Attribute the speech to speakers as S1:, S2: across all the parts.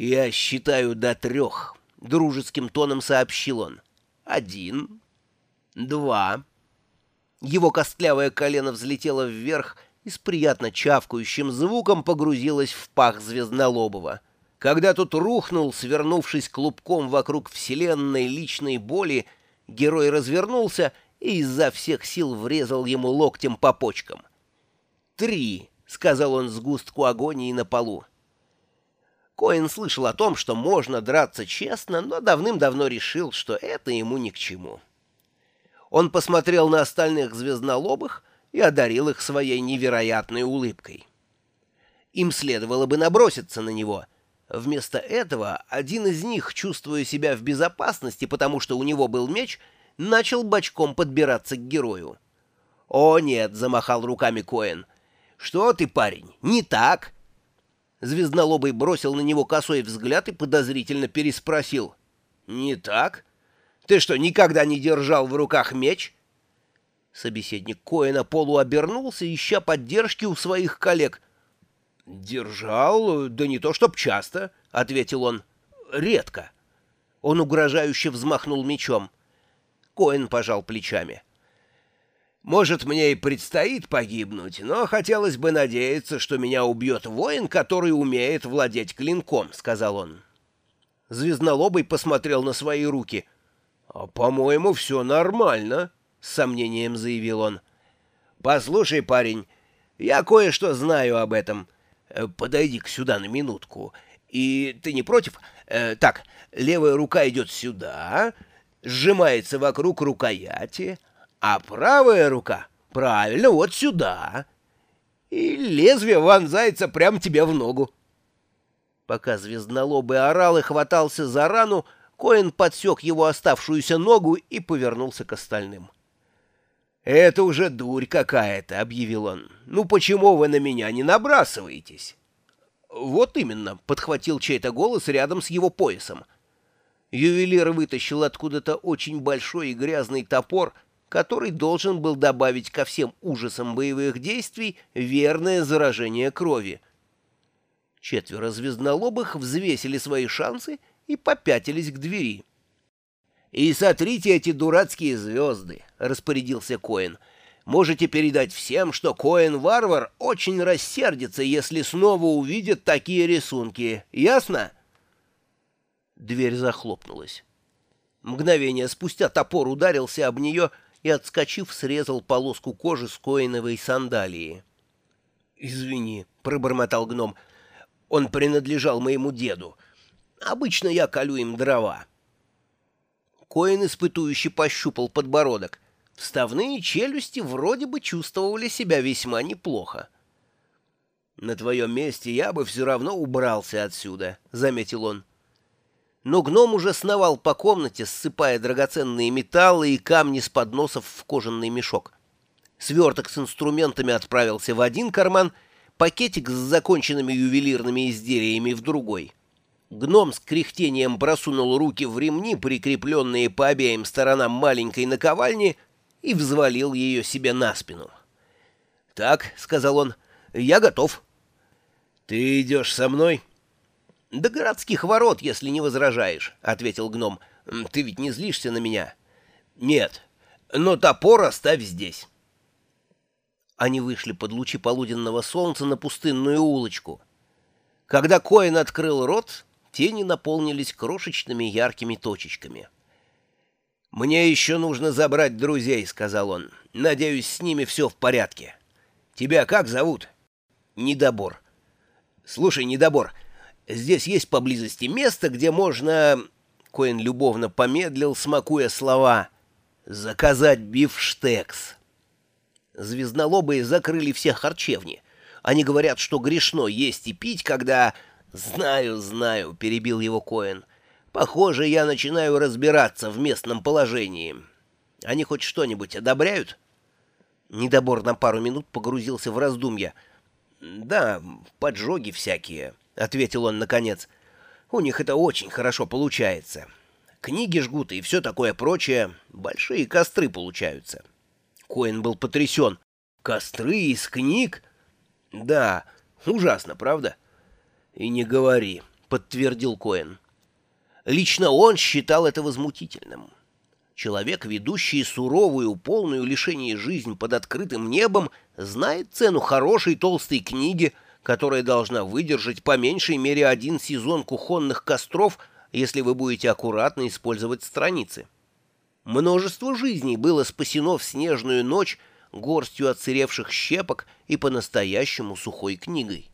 S1: «Я считаю до трех», — дружеским тоном сообщил он. «Один, два». Его костлявое колено взлетело вверх и с приятно чавкающим звуком погрузилось в пах Звезднолобова. Когда тот рухнул, свернувшись клубком вокруг вселенной личной боли, герой развернулся и изо всех сил врезал ему локтем по почкам. «Три», — сказал он сгустку агонии на полу. Коэн слышал о том, что можно драться честно, но давным-давно решил, что это ему ни к чему. Он посмотрел на остальных звезднолобых и одарил их своей невероятной улыбкой. Им следовало бы наброситься на него. Вместо этого один из них, чувствуя себя в безопасности, потому что у него был меч, начал бочком подбираться к герою. «О, нет!» — замахал руками Коэн. «Что ты, парень, не так!» Звезднолобый бросил на него косой взгляд и подозрительно переспросил. «Не так? Ты что, никогда не держал в руках меч?» Собеседник Коэна полуобернулся, ища поддержки у своих коллег. «Держал? Да не то чтоб часто», — ответил он. «Редко». Он угрожающе взмахнул мечом. Коэн пожал плечами. Может, мне и предстоит погибнуть, но хотелось бы надеяться, что меня убьет воин, который умеет владеть клинком», — сказал он. Звезднолобый посмотрел на свои руки. «А, по-моему, все нормально», — с сомнением заявил он. «Послушай, парень, я кое-что знаю об этом. Э, подойди-ка сюда на минутку. И ты не против? Э, так, левая рука идет сюда, сжимается вокруг рукояти, а правая рука, правильно, вот сюда. И лезвие вонзается прямо тебе в ногу. Пока звезднолобый орал и хватался за рану, Коэн подсек его оставшуюся ногу и повернулся к остальным. «Это уже дурь какая-то», — объявил он. «Ну почему вы на меня не набрасываетесь?» «Вот именно», — подхватил чей-то голос рядом с его поясом. Ювелир вытащил откуда-то очень большой и грязный топор — который должен был добавить ко всем ужасам боевых действий верное заражение крови. Четверо звезднолобых взвесили свои шансы и попятились к двери. «И сотрите эти дурацкие звезды», — распорядился Коэн. «Можете передать всем, что Коэн-варвар очень рассердится, если снова увидит такие рисунки. Ясно?» Дверь захлопнулась. Мгновение спустя топор ударился об нее, — и, отскочив, срезал полоску кожи с коиновой сандалии. «Извини», — пробормотал гном, — «он принадлежал моему деду. Обычно я колю им дрова». Коин испытующий пощупал подбородок. Вставные челюсти вроде бы чувствовали себя весьма неплохо. «На твоем месте я бы все равно убрался отсюда», — заметил он но гном уже сновал по комнате, ссыпая драгоценные металлы и камни с подносов в кожаный мешок. Сверток с инструментами отправился в один карман, пакетик с законченными ювелирными изделиями в другой. Гном с кряхтением просунул руки в ремни, прикрепленные по обеим сторонам маленькой наковальни, и взвалил ее себе на спину. «Так», — сказал он, — «я готов». «Ты идешь со мной?» «До городских ворот, если не возражаешь», — ответил гном. «Ты ведь не злишься на меня?» «Нет, но топор оставь здесь». Они вышли под лучи полуденного солнца на пустынную улочку. Когда Коин открыл рот, тени наполнились крошечными яркими точечками. «Мне еще нужно забрать друзей», — сказал он. «Надеюсь, с ними все в порядке. Тебя как зовут?» «Недобор». «Слушай, Недобор, — Здесь есть поблизости место, где можно...» Коэн любовно помедлил, смакуя слова. «Заказать бифштекс». Звезднолобые закрыли все харчевни. Они говорят, что грешно есть и пить, когда... «Знаю, знаю», — перебил его Коэн. «Похоже, я начинаю разбираться в местном положении. Они хоть что-нибудь одобряют?» Недобор на пару минут погрузился в раздумья. «Да, поджоги всякие». — ответил он наконец. «У них это очень хорошо получается. Книги жгут и все такое прочее. Большие костры получаются». Коэн был потрясен. «Костры из книг?» «Да, ужасно, правда?» «И не говори», —— подтвердил Коэн. Лично он считал это возмутительным. Человек, ведущий суровую, полную лишение жизнь под открытым небом, знает цену хорошей толстой книги, которая должна выдержать по меньшей мере один сезон кухонных костров, если вы будете аккуратно использовать страницы. Множество жизней было спасено в снежную ночь горстью отсыревших щепок и по-настоящему сухой книгой.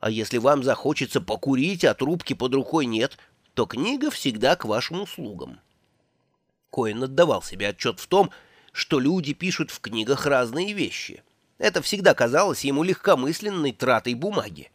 S1: А если вам захочется покурить, а трубки под рукой нет, то книга всегда к вашим услугам. Коэн отдавал себе отчет в том, что люди пишут в книгах разные вещи. Это всегда казалось ему легкомысленной тратой бумаги.